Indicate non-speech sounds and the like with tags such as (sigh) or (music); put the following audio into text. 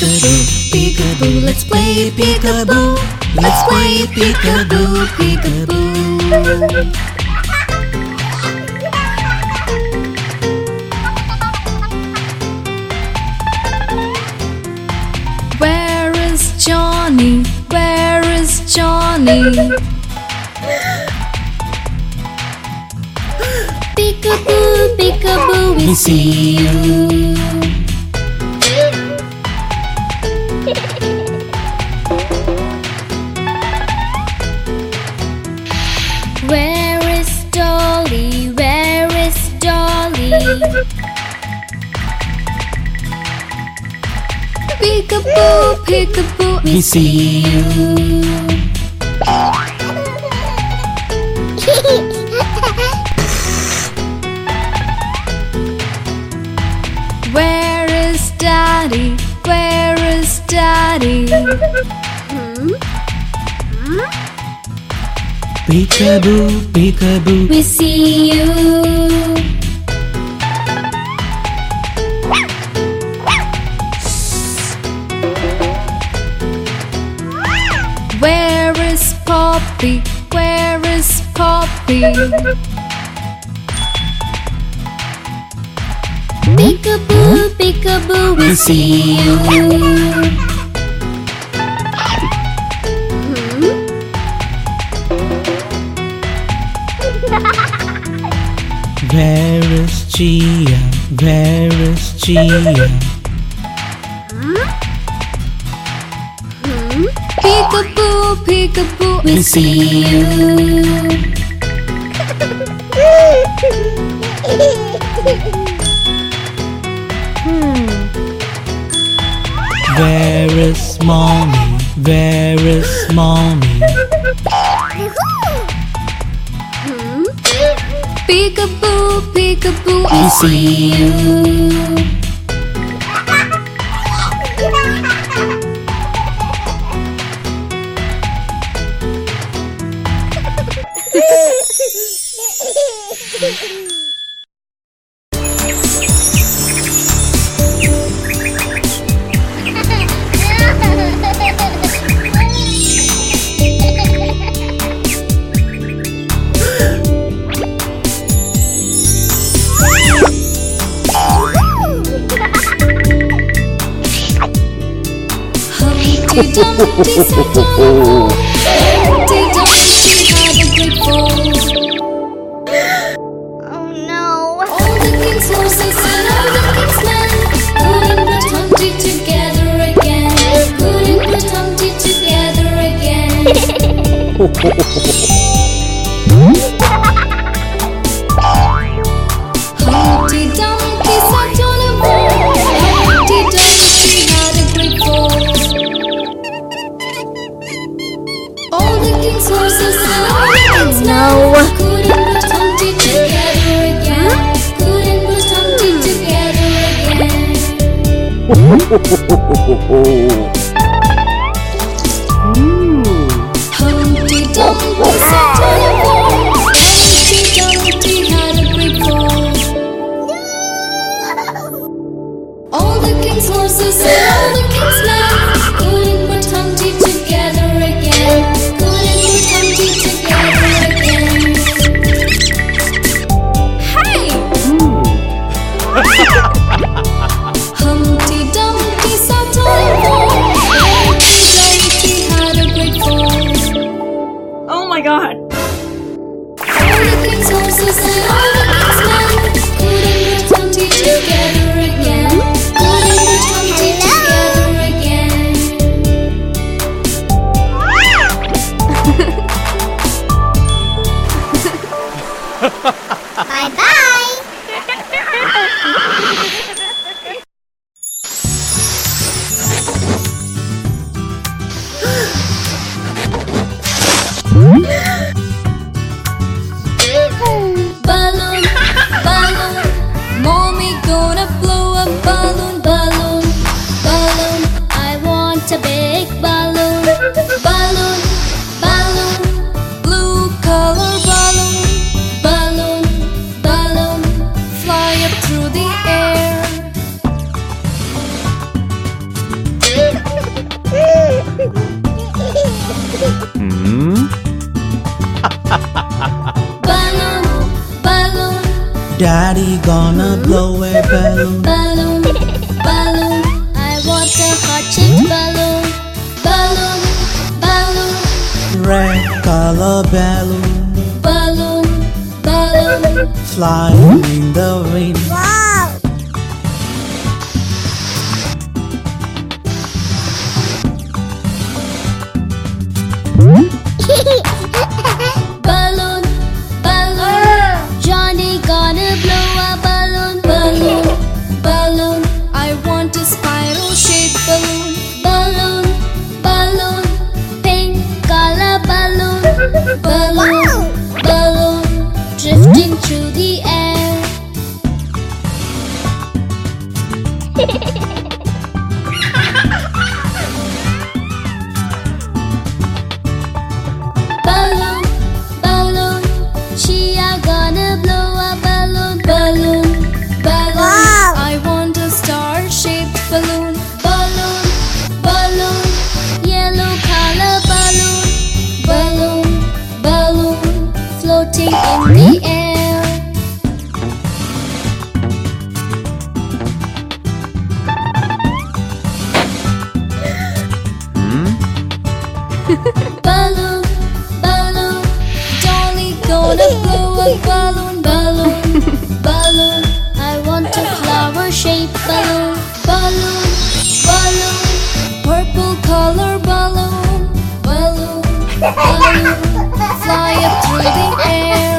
peekaboo, peekaboo. Let's play peekaboo. Let's play peekaboo, peekaboo. Where is Johnny? Where is Johnny? Peekaboo, peekaboo, we We see you. Peekaboo, peekaboo. We see you. (laughs) Where is Daddy? Where is Daddy? Peekaboo, peekaboo. Hmm? Hmm? We see you. Poppy? Peekaboo, peekaboo, we We see you. you. Hmm? Where is Gia? Where is Gia? Hmm? Peekaboo, peekaboo. We see you. Hmm. Where is mommy? Where is mommy? Hmm? Peekaboo, peekaboo. We see you. Humpty Dumpty a wall. Humpty Dumpty had a great fall. ほほほほほほ my god. Yeah. (laughs) Daddy gonna blow a balloon. balloon, balloon. I want a heart-shaped balloon, balloon, balloon, Red color balloon. balloon, balloon. Flying in the wind. 本啦 Balloon, balloon, purple color balloon, balloon, balloon, fly up through the air.